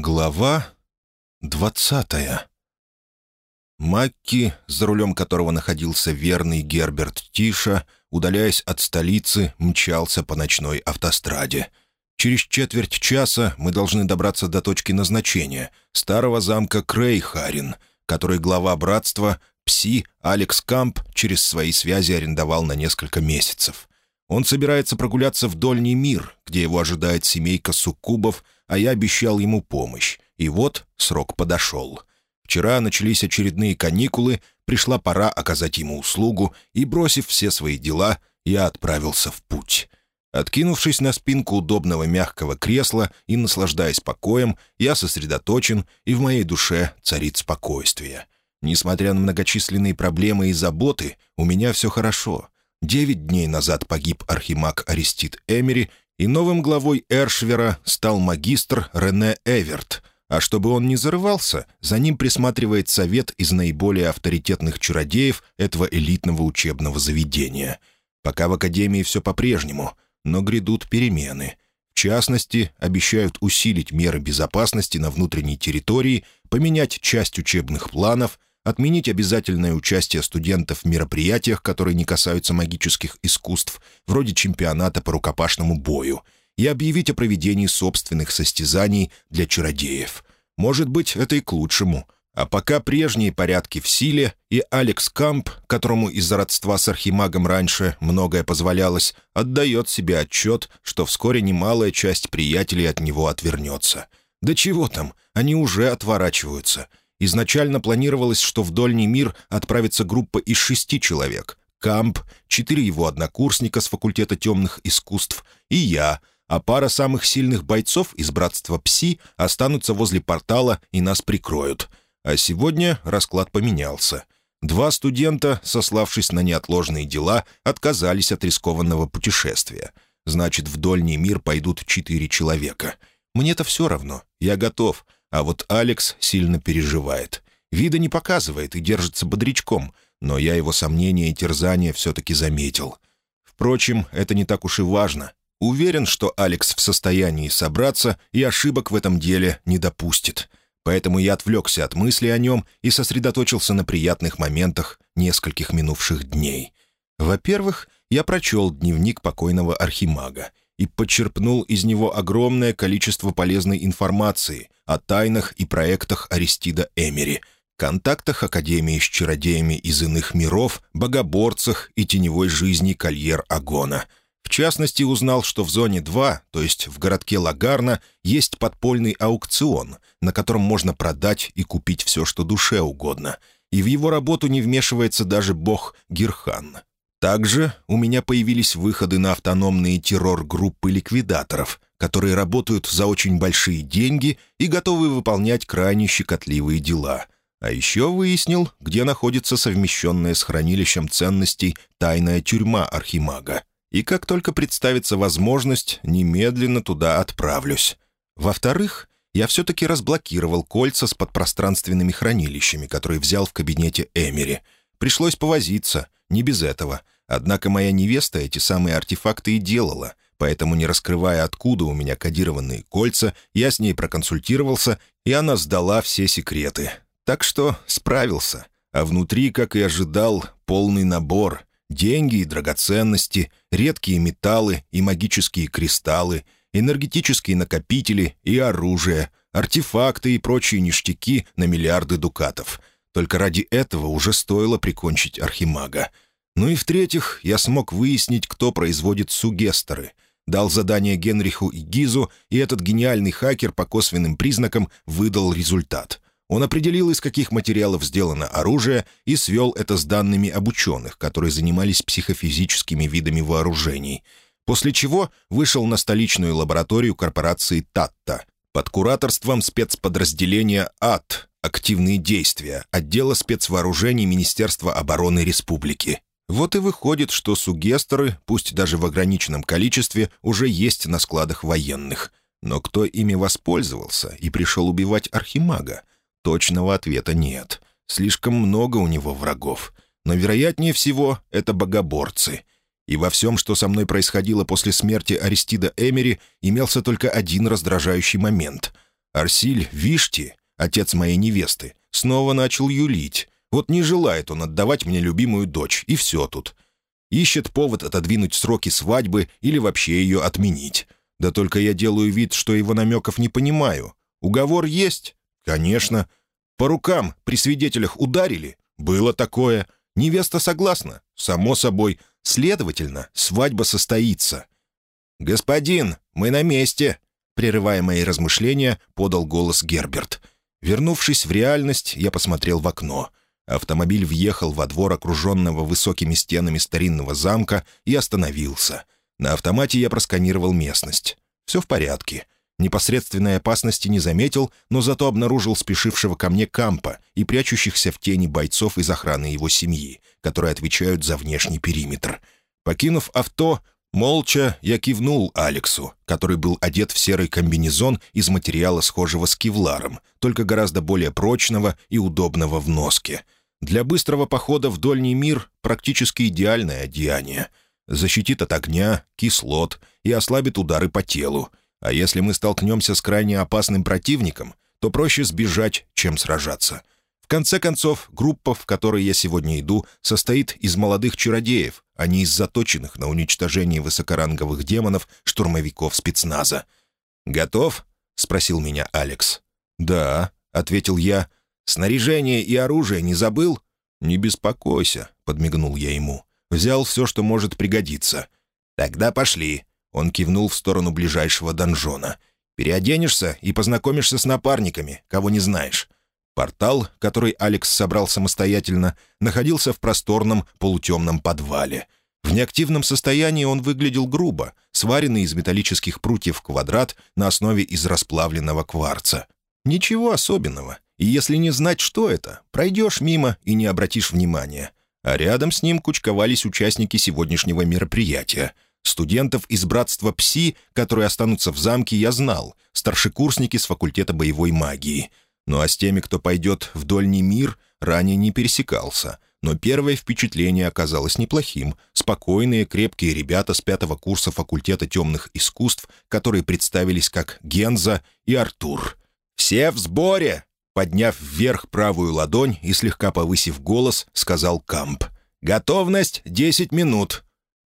Глава двадцатая Макки, за рулем которого находился верный Герберт Тиша, удаляясь от столицы, мчался по ночной автостраде. Через четверть часа мы должны добраться до точки назначения — старого замка Крейхарин, который глава братства, пси Алекс Камп, через свои связи арендовал на несколько месяцев. Он собирается прогуляться в Дольний мир, где его ожидает семейка суккубов — а я обещал ему помощь. И вот срок подошел. Вчера начались очередные каникулы, пришла пора оказать ему услугу, и, бросив все свои дела, я отправился в путь. Откинувшись на спинку удобного мягкого кресла и наслаждаясь покоем, я сосредоточен, и в моей душе царит спокойствие. Несмотря на многочисленные проблемы и заботы, у меня все хорошо. Девять дней назад погиб архимаг Арестит Эмери, и новым главой Эршвера стал магистр Рене Эверт, а чтобы он не зарывался, за ним присматривает совет из наиболее авторитетных чародеев этого элитного учебного заведения. Пока в Академии все по-прежнему, но грядут перемены. В частности, обещают усилить меры безопасности на внутренней территории, поменять часть учебных планов — отменить обязательное участие студентов в мероприятиях, которые не касаются магических искусств, вроде чемпионата по рукопашному бою, и объявить о проведении собственных состязаний для чародеев. Может быть, это и к лучшему. А пока прежние порядки в силе, и Алекс Камп, которому из-за родства с архимагом раньше многое позволялось, отдает себе отчет, что вскоре немалая часть приятелей от него отвернется. Да чего там, они уже отворачиваются — Изначально планировалось, что в Дольний мир отправится группа из шести человек. Камп, четыре его однокурсника с факультета темных искусств и я, а пара самых сильных бойцов из братства Пси останутся возле портала и нас прикроют. А сегодня расклад поменялся. Два студента, сославшись на неотложные дела, отказались от рискованного путешествия. Значит, в Дольний мир пойдут четыре человека. Мне-то все равно, я готов — а вот Алекс сильно переживает. Вида не показывает и держится бодрячком, но я его сомнения и терзания все-таки заметил. Впрочем, это не так уж и важно. Уверен, что Алекс в состоянии собраться и ошибок в этом деле не допустит. Поэтому я отвлекся от мысли о нем и сосредоточился на приятных моментах нескольких минувших дней. Во-первых, я прочел дневник покойного архимага и подчерпнул из него огромное количество полезной информации о тайнах и проектах Аристида Эмери, контактах Академии с чародеями из иных миров, богоборцах и теневой жизни Кольер Агона. В частности, узнал, что в зоне 2, то есть в городке Лагарна, есть подпольный аукцион, на котором можно продать и купить все, что душе угодно. И в его работу не вмешивается даже бог Гирхан. Также у меня появились выходы на автономные террор-группы ликвидаторов, которые работают за очень большие деньги и готовы выполнять крайне щекотливые дела. А еще выяснил, где находится совмещенная с хранилищем ценностей тайная тюрьма Архимага. И как только представится возможность, немедленно туда отправлюсь. Во-вторых, я все-таки разблокировал кольца с подпространственными хранилищами, которые взял в кабинете Эмери. Пришлось повозиться — не без этого. Однако моя невеста эти самые артефакты и делала, поэтому, не раскрывая, откуда у меня кодированные кольца, я с ней проконсультировался, и она сдала все секреты. Так что справился. А внутри, как и ожидал, полный набор. Деньги и драгоценности, редкие металлы и магические кристаллы, энергетические накопители и оружие, артефакты и прочие ништяки на миллиарды дукатов — только ради этого уже стоило прикончить Архимага. Ну и в-третьих, я смог выяснить, кто производит сугестеры. Дал задание Генриху и Гизу, и этот гениальный хакер по косвенным признакам выдал результат. Он определил, из каких материалов сделано оружие, и свел это с данными об ученых, которые занимались психофизическими видами вооружений. После чего вышел на столичную лабораторию корпорации «Татта» под кураторством спецподразделения «АТ», активные действия отдела спецвооружений Министерства обороны Республики. Вот и выходит, что сугестеры, пусть даже в ограниченном количестве, уже есть на складах военных. Но кто ими воспользовался и пришел убивать Архимага? Точного ответа нет. Слишком много у него врагов. Но, вероятнее всего, это богоборцы. И во всем, что со мной происходило после смерти Аристида Эмери, имелся только один раздражающий момент — Арсиль Вишти, отец моей невесты, снова начал юлить. Вот не желает он отдавать мне любимую дочь, и все тут. Ищет повод отодвинуть сроки свадьбы или вообще ее отменить. Да только я делаю вид, что его намеков не понимаю. Уговор есть? Конечно. По рукам при свидетелях ударили? Было такое. Невеста согласна? Само собой. Следовательно, свадьба состоится. «Господин, мы на месте!» Прерывая мои размышления, подал голос Герберт. Вернувшись в реальность, я посмотрел в окно. Автомобиль въехал во двор окруженного высокими стенами старинного замка и остановился. На автомате я просканировал местность. Все в порядке. Непосредственной опасности не заметил, но зато обнаружил спешившего ко мне Кампа и прячущихся в тени бойцов из охраны его семьи, которые отвечают за внешний периметр. Покинув авто, молча я кивнул Алексу, который был одет в серый комбинезон из материала, схожего с кевларом, только гораздо более прочного и удобного в носке — для быстрого похода в дольний мир практически идеальное одеяние. Защитит от огня, кислот и ослабит удары по телу. А если мы столкнемся с крайне опасным противником, то проще сбежать, чем сражаться. В конце концов, группа, в которой я сегодня иду, состоит из молодых чародеев, а не из заточенных на уничтожение высокоранговых демонов штурмовиков спецназа. «Готов?» — спросил меня Алекс. «Да», — ответил я, Снаряжение и оружие не забыл?» «Не беспокойся», — подмигнул я ему. «Взял все, что может пригодиться». «Тогда пошли», — он кивнул в сторону ближайшего донжона. «Переоденешься и познакомишься с напарниками, кого не знаешь». Портал, который Алекс собрал самостоятельно, находился в просторном полутемном подвале. В неактивном состоянии он выглядел грубо, сваренный из металлических прутьев квадрат на основе из расплавленного кварца. Ничего особенного. И если не знать, что это, пройдешь мимо и не обратишь внимания. А рядом с ним кучковались участники сегодняшнего мероприятия. Студентов из братства ПСИ, которые останутся в замке, я знал, старшекурсники с факультета боевой магии. Ну а с теми, кто пойдет в дольний мир, ранее не пересекался. Но первое впечатление оказалось неплохим. Спокойные, крепкие ребята с пятого курса факультета темных искусств, которые представились как Генза и Артур. «Все в сборе!» Подняв вверх правую ладонь и слегка повысив голос, сказал Камп. «Готовность — десять минут».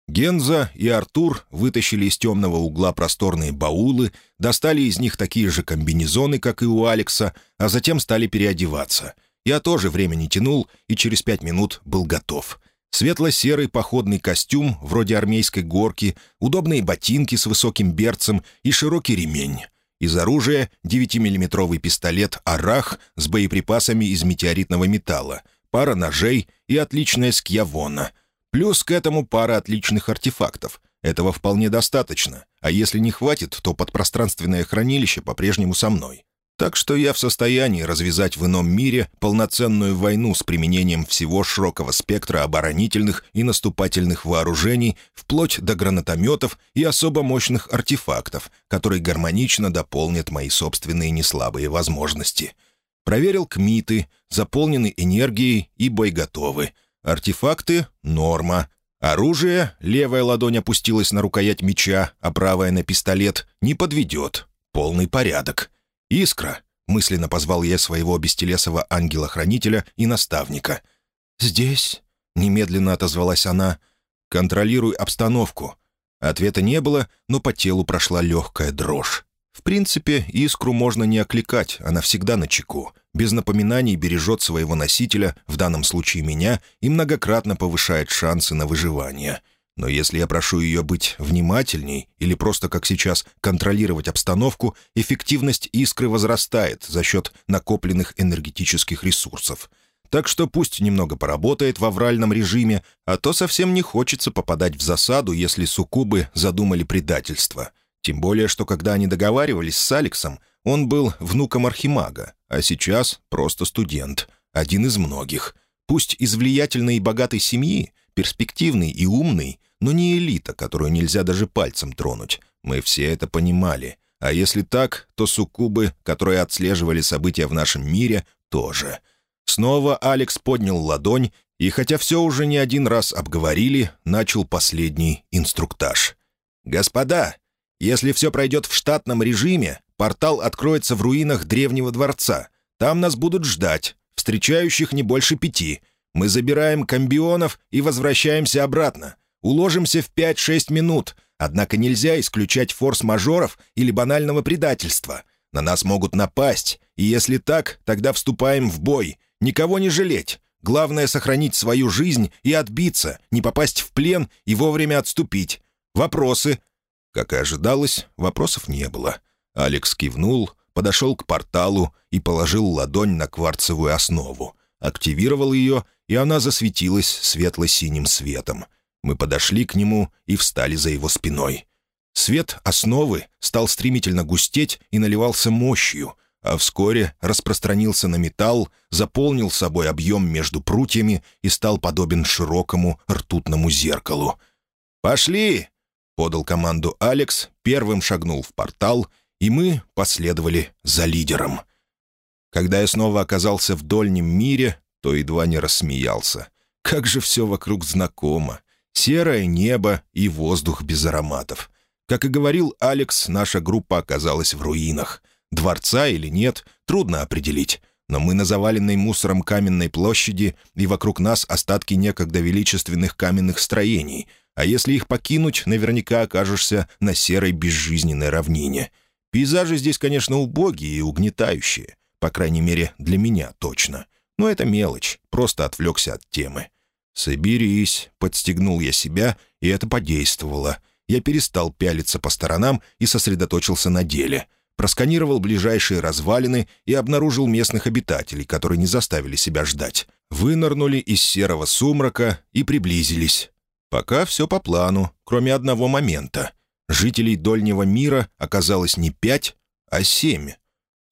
Генза и Артур вытащили из темного угла просторные баулы, достали из них такие же комбинезоны, как и у Алекса, а затем стали переодеваться. Я тоже время не тянул и через пять минут был готов. Светло-серый походный костюм, вроде армейской горки, удобные ботинки с высоким берцем и широкий ремень. Из оружия 9-миллиметровый пистолет «Арах» с боеприпасами из метеоритного металла, пара ножей и отличная скьявона. Плюс к этому пара отличных артефактов. Этого вполне достаточно, а если не хватит, то подпространственное хранилище по-прежнему со мной. Так что я в состоянии развязать в ином мире полноценную войну с применением всего широкого спектра оборонительных и наступательных вооружений, вплоть до гранатометов и особо мощных артефактов, которые гармонично дополнят мои собственные неслабые возможности. Проверил кмиты, заполнены энергией и боеготовы. Артефакты — норма. Оружие, левая ладонь опустилась на рукоять меча, а правая — на пистолет, не подведет. Полный порядок. «Искра!» — мысленно позвал я своего бестелесого ангела-хранителя и наставника. «Здесь?» — немедленно отозвалась она. «Контролируй обстановку». Ответа не было, но по телу прошла легкая дрожь. В принципе, искру можно не окликать, она всегда на чеку. Без напоминаний бережет своего носителя, в данном случае меня, и многократно повышает шансы на выживание. Но если я прошу ее быть внимательней или просто, как сейчас, контролировать обстановку, эффективность искры возрастает за счет накопленных энергетических ресурсов. Так что пусть немного поработает в авральном режиме, а то совсем не хочется попадать в засаду, если суккубы задумали предательство. Тем более, что когда они договаривались с Алексом, он был внуком архимага, а сейчас просто студент, один из многих. Пусть из влиятельной и богатой семьи, перспективный и умный, но не элита, которую нельзя даже пальцем тронуть. Мы все это понимали. А если так, то суккубы, которые отслеживали события в нашем мире, тоже. Снова Алекс поднял ладонь, и хотя все уже не один раз обговорили, начал последний инструктаж. «Господа, если все пройдет в штатном режиме, портал откроется в руинах древнего дворца. Там нас будут ждать. Встречающих не больше пяти. Мы забираем комбионов и возвращаемся обратно. Уложимся в 5-6 минут. Однако нельзя исключать форс-мажоров или банального предательства. На нас могут напасть, и если так, тогда вступаем в бой. Никого не жалеть. Главное — сохранить свою жизнь и отбиться, не попасть в плен и вовремя отступить. Вопросы?» Как и ожидалось, вопросов не было. Алекс кивнул, подошел к порталу и положил ладонь на кварцевую основу. Активировал ее, и она засветилась светло-синим светом. Мы подошли к нему и встали за его спиной. Свет основы стал стремительно густеть и наливался мощью, а вскоре распространился на металл, заполнил собой объем между прутьями и стал подобен широкому ртутному зеркалу. «Пошли!» — подал команду Алекс, первым шагнул в портал, и мы последовали за лидером. Когда я снова оказался в дольнем мире, то едва не рассмеялся. Как же все вокруг знакомо. Серое небо и воздух без ароматов. Как и говорил Алекс, наша группа оказалась в руинах. Дворца или нет, трудно определить. Но мы на заваленной мусором каменной площади, и вокруг нас остатки некогда величественных каменных строений. А если их покинуть, наверняка окажешься на серой безжизненной равнине. Пейзажи здесь, конечно, убогие и угнетающие. По крайней мере, для меня точно. Но это мелочь, просто отвлекся от темы. «Соберись», — подстегнул я себя, и это подействовало. Я перестал пялиться по сторонам и сосредоточился на деле — просканировал ближайшие развалины и обнаружил местных обитателей, которые не заставили себя ждать. Вынырнули из серого сумрака и приблизились. Пока все по плану, кроме одного момента. Жителей Дольнего мира оказалось не пять, а семь.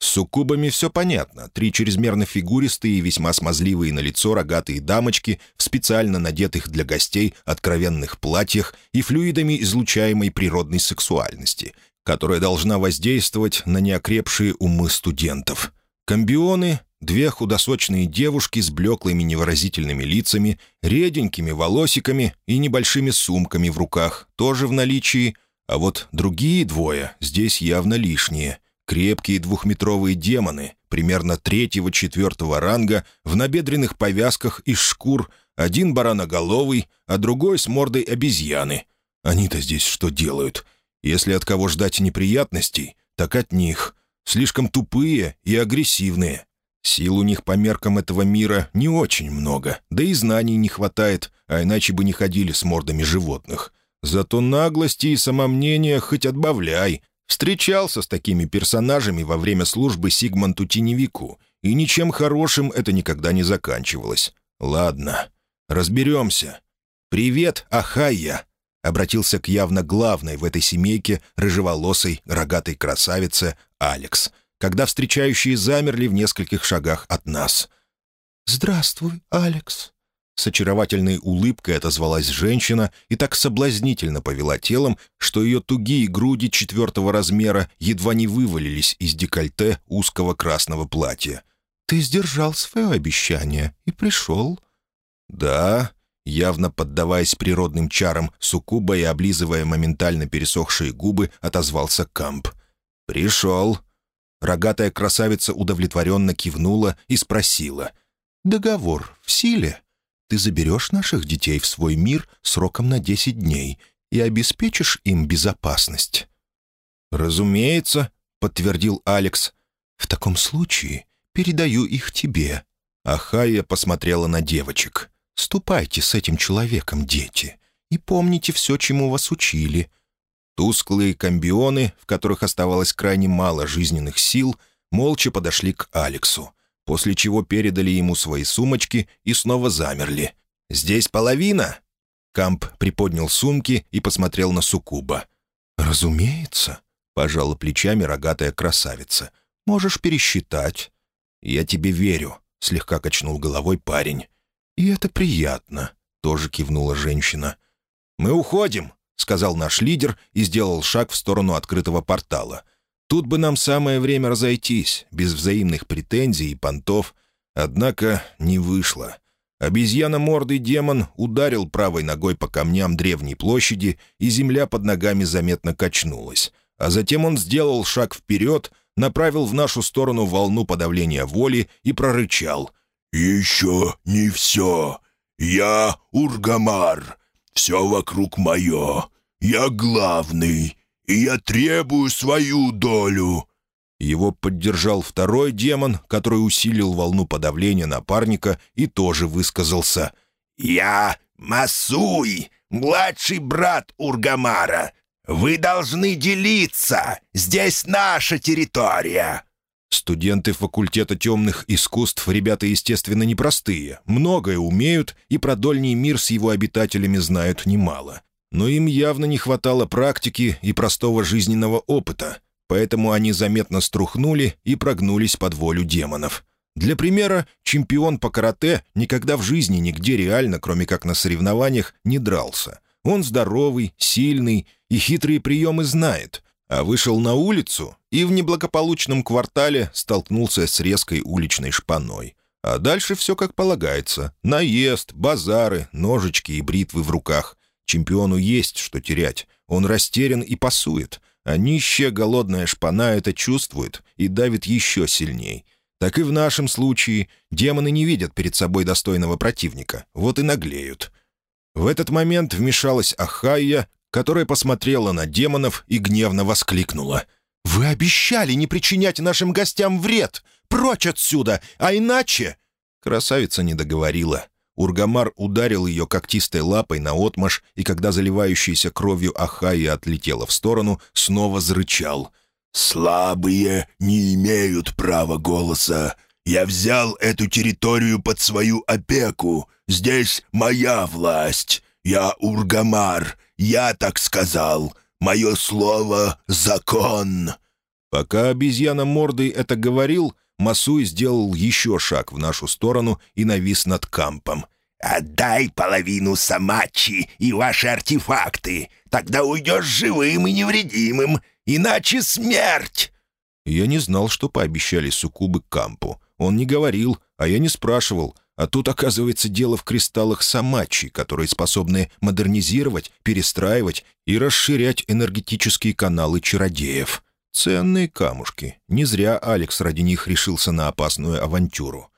С суккубами все понятно. Три чрезмерно фигуристые и весьма смазливые на лицо рогатые дамочки в специально надетых для гостей откровенных платьях и флюидами излучаемой природной сексуальности — которая должна воздействовать на неокрепшие умы студентов. Комбионы — две худосочные девушки с блеклыми невыразительными лицами, реденькими волосиками и небольшими сумками в руках, тоже в наличии, а вот другие двое здесь явно лишние. Крепкие двухметровые демоны, примерно третьего-четвертого ранга, в набедренных повязках из шкур, один бараноголовый, а другой с мордой обезьяны. Они-то здесь что делают — если от кого ждать неприятностей, так от них. Слишком тупые и агрессивные. Сил у них по меркам этого мира не очень много, да и знаний не хватает, а иначе бы не ходили с мордами животных. Зато наглости и самомнения хоть отбавляй. Встречался с такими персонажами во время службы Сигманту Теневику, и ничем хорошим это никогда не заканчивалось. Ладно, разберемся. «Привет, Ахайя!» обратился к явно главной в этой семейке рыжеволосой, рогатой красавице Алекс, когда встречающие замерли в нескольких шагах от нас. «Здравствуй, Алекс», с очаровательной улыбкой отозвалась женщина и так соблазнительно повела телом, что ее тугие груди четвертого размера едва не вывалились из декольте узкого красного платья. «Ты сдержал свое обещание и пришел». «Да», Явно поддаваясь природным чарам суккуба и облизывая моментально пересохшие губы, отозвался Камп. «Пришел». Рогатая красавица удовлетворенно кивнула и спросила. «Договор в силе? Ты заберешь наших детей в свой мир сроком на десять дней и обеспечишь им безопасность?» «Разумеется», — подтвердил Алекс. «В таком случае передаю их тебе». Ахая посмотрела на девочек. Ступайте с этим человеком, дети, и помните все, чему вас учили». Тусклые комбионы, в которых оставалось крайне мало жизненных сил, молча подошли к Алексу, после чего передали ему свои сумочки и снова замерли. «Здесь половина?» Камп приподнял сумки и посмотрел на Сукуба. «Разумеется», — пожала плечами рогатая красавица. «Можешь пересчитать». «Я тебе верю», — слегка качнул головой парень. «И это приятно», — тоже кивнула женщина. «Мы уходим», — сказал наш лидер и сделал шаг в сторону открытого портала. «Тут бы нам самое время разойтись, без взаимных претензий и понтов. Однако не вышло». Обезьяна-мордый демон ударил правой ногой по камням древней площади, и земля под ногами заметно качнулась. А затем он сделал шаг вперед, направил в нашу сторону волну подавления воли и прорычал. «Еще не все. Я Ургамар. Все вокруг мое. Я главный, и я требую свою долю». Его поддержал второй демон, который усилил волну подавления напарника и тоже высказался. «Я Масуй, младший брат Ургамара. Вы должны делиться. Здесь наша территория». Студенты факультета темных искусств ребята, естественно, непростые. Многое умеют и про дольний мир с его обитателями знают немало. Но им явно не хватало практики и простого жизненного опыта, поэтому они заметно струхнули и прогнулись под волю демонов. Для примера, чемпион по карате никогда в жизни нигде реально, кроме как на соревнованиях, не дрался. Он здоровый, сильный и хитрые приемы знает, а вышел на улицу и в неблагополучном квартале столкнулся с резкой уличной шпаной. А дальше все как полагается. Наезд, базары, ножички и бритвы в руках. Чемпиону есть что терять. Он растерян и пасует. А нищая голодная шпана это чувствует и давит еще сильней. Так и в нашем случае демоны не видят перед собой достойного противника, вот и наглеют. В этот момент вмешалась Ахайя, которая посмотрела на демонов и гневно воскликнула. «Вы обещали не причинять нашим гостям вред! Прочь отсюда! А иначе...» Красавица не договорила. Ургамар ударил ее когтистой лапой на отмаш, и когда заливающаяся кровью Ахайя отлетела в сторону, снова зарычал. «Слабые не имеют права голоса. Я взял эту территорию под свою опеку. Здесь моя власть. Я Ургамар. Я так сказал. Мое слово — закон». Пока обезьяна мордой это говорил, Масуй сделал еще шаг в нашу сторону и навис над кампом. «Отдай половину Самачи и ваши артефакты. Тогда уйдешь живым и невредимым. Иначе смерть!» Я не знал, что пообещали суккубы Кампу. Он не говорил, а я не спрашивал. А тут, оказывается, дело в кристаллах Самачи, которые способны модернизировать, перестраивать и расширять энергетические каналы чародеев. Ценные камушки. Не зря Алекс ради них решился на опасную авантюру.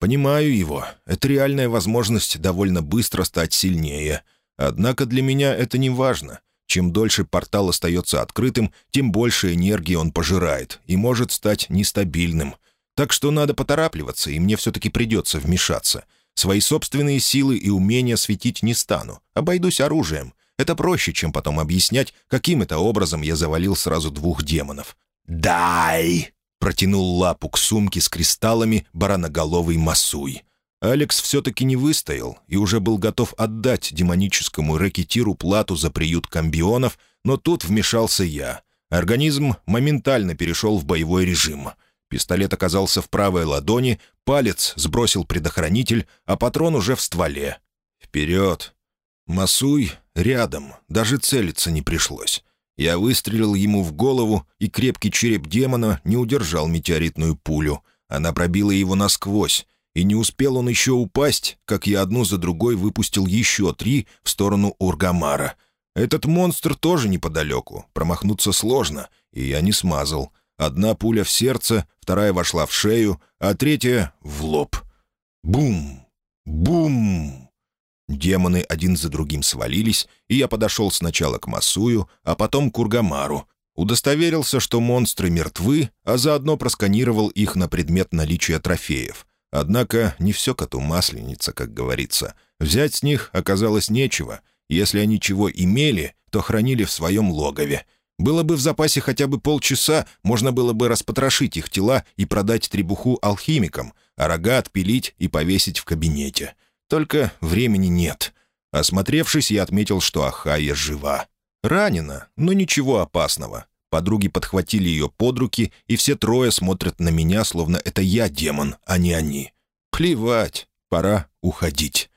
Понимаю его. Это реальная возможность довольно быстро стать сильнее. Однако для меня это не важно. Чем дольше портал остается открытым, тем больше энергии он пожирает и может стать нестабильным. Так что надо поторапливаться, и мне все-таки придется вмешаться. Свои собственные силы и умения светить не стану. Обойдусь оружием. Это проще, чем потом объяснять, каким это образом я завалил сразу двух демонов. «Дай!» — протянул лапу к сумке с кристаллами бараноголовый Масуй. Алекс все-таки не выстоял и уже был готов отдать демоническому рэкетиру плату за приют комбионов, но тут вмешался я. Организм моментально перешел в боевой режим. Пистолет оказался в правой ладони, палец сбросил предохранитель, а патрон уже в стволе. «Вперед!» Масуй рядом, даже целиться не пришлось. Я выстрелил ему в голову, и крепкий череп демона не удержал метеоритную пулю. Она пробила его насквозь, и не успел он еще упасть, как я одну за другой выпустил еще три в сторону Ургамара. Этот монстр тоже неподалеку, промахнуться сложно, и я не смазал. Одна пуля в сердце, вторая вошла в шею, а третья — в лоб. Бум! Бум! Демоны один за другим свалились, и я подошел сначала к Масую, а потом к Ургамару. Удостоверился, что монстры мертвы, а заодно просканировал их на предмет наличия трофеев. Однако не все коту масленица, как говорится. Взять с них оказалось нечего. Если они чего имели, то хранили в своем логове. Было бы в запасе хотя бы полчаса, можно было бы распотрошить их тела и продать требуху алхимикам, а рога отпилить и повесить в кабинете. Только времени нет. Осмотревшись, я отметил, что Ахая жива. Ранена, но ничего опасного. Подруги подхватили ее под руки, и все трое смотрят на меня, словно это я демон, а не они. Плевать, пора уходить.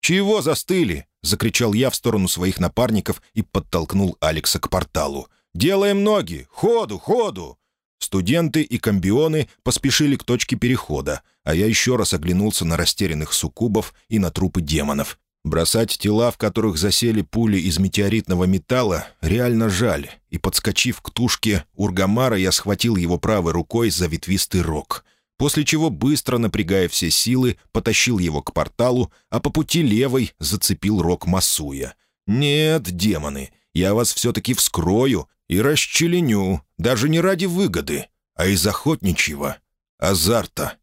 «Чего застыли?» — закричал я в сторону своих напарников и подтолкнул Алекса к порталу. «Делаем ноги! Ходу, ходу!» Студенты и комбионы поспешили к точке перехода, а я еще раз оглянулся на растерянных суккубов и на трупы демонов. Бросать тела, в которых засели пули из метеоритного металла, реально жаль, и, подскочив к тушке Ургамара, я схватил его правой рукой за ветвистый рог, после чего, быстро напрягая все силы, потащил его к порталу, а по пути левой зацепил рог Масуя. «Нет, демоны, я вас все-таки вскрою и расчленю, даже не ради выгоды, а из охотничьего азарта».